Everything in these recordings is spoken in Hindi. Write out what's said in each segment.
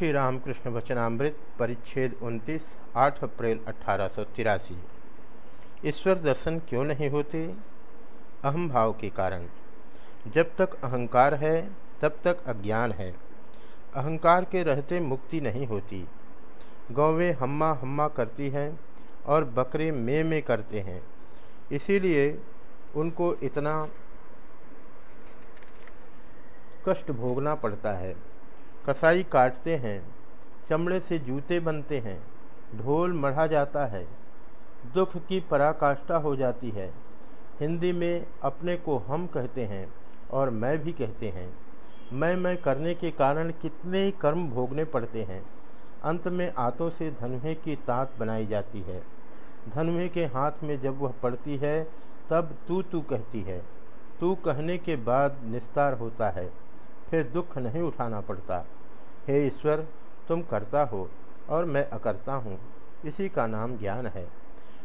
श्री रामकृष्ण वचनामृत परिच्छेद 29 8 अप्रैल अठारह सौ तिरासी। ईश्वर दर्शन क्यों नहीं होते? अहम भाव के कारण। जब तक अहंकार है, तब तक अज्ञान है। अहंकार के रहते मुक्ति नहीं होती। गौवें हम्मा हम्मा करती हैं और बकरे मे में करते हैं। इसीलिए उनको इतना कष्ट भोगना पड़ता है। कसाई काटते हैं, चमड़े से जूते बनते हैं, ढोल मढ़ा जाता है, दुख की पराकाष्ठा हो जाती है। हिंदी में अपने को हम कहते हैं और मैं भी कहते हैं। मैं मैं करने के कारण कितने कर्म भोगने पड़ते हैं। अंत में आतों से धनुहे की तात बनाई जाती है। धनुहे के हाथ में जब वह पड़ती है, तब तू तू कहती है। तू कहने के बाद निस्तार होता है। फिर दुख नहीं उठाना पड़ता। हे ईश्वर, तुम करता हो और मैं अकर्ता हूँ। इसी का नाम ज्ञान है।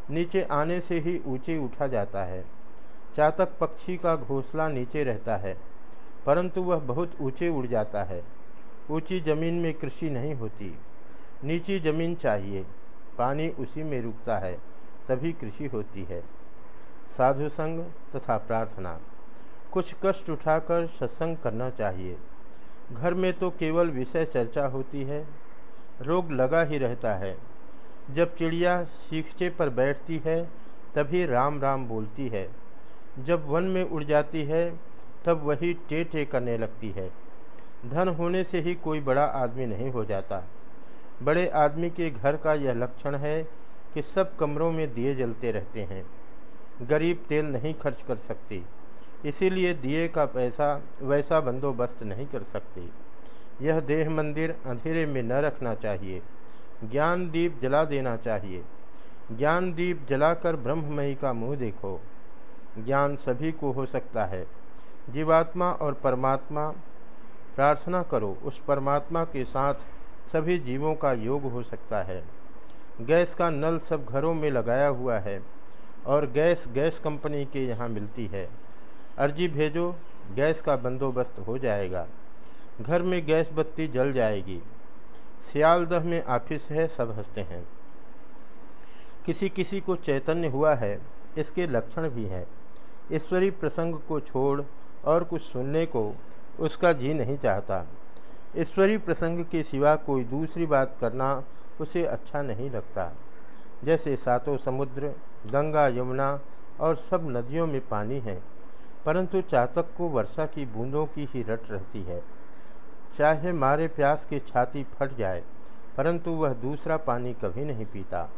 नीचे आने से ही ऊँचे उठा जाता है। चातक पक्षी का घोंसला नीचे रहता है, परंतु वह बहुत ऊँचे उड़ जाता है। ऊँची ज़मीन में कृषि नहीं होती। नीची ज़मीन चाहिए। पानी उसी में रुकता है, तभी कृषि होती है। साधु संग तथा प्रार्थना। कुछ कष्ट उठाकर सत्संग करना चाहिए। घर में तो केवल विषय चर्चा होती है, रोग लगा ही रहता है। जब चिड़िया सीखचे पर बैठती है, तभी राम राम बोलती है। जब वन में उड़ जाती है, तब वही टे टे करने लगती है। धन होने से ही कोई बड़ा आदमी नहीं हो जाता। बड़े आदमी के घर का यह लक्षण है कि सब कमरों में दिए जलते रहते हैं। गरीब तेल नहीं खर्च कर सकती। इसीलिए दिए का पैसा वैसा बंदोबस्त नहीं कर सकते। यह देह मंदिर अंधेरे में न रखना चाहिए। ज्ञान दीप जला देना चाहिए। ज्ञान दीप जलाकर ब्रह्ममयी का मुँह देखो। ज्ञान सभी को हो सकता है। जीवात्मा और परमात्मा, प्रार्थना करो, उस परमात्मा के साथ सभी जीवों का योग हो सकता है। गैस का नल सब घरों में लगाया हुआ है और गैस गैस कंपनी के यहाँ मिलती है। अर्जी भेजो, गैस का बंदोबस्त हो जाएगा। घर में गैस बत्ती जल जाएगी। सियालदह में ऑफ़िस है, सब हँसते हैं। किसी किसी को चैतन्य हुआ है, इसके लक्षण भी हैं। ईश्वरी प्रसंग को छोड़ और कुछ सुनने को उसका जी नहीं चाहता। ईश्वरी प्रसंग के सिवा कोई दूसरी बात करना उसे अच्छा नहीं लगता। जैसे सातों समुद्र, गंगा, यमुना और सब नदियों में पानी है। परंतु चातक को वर्षा की बूंदों की ही रट रहती है। चाहे मारे प्यास की छाती फट जाए, परंतु वह दूसरा पानी कभी नहीं पीता।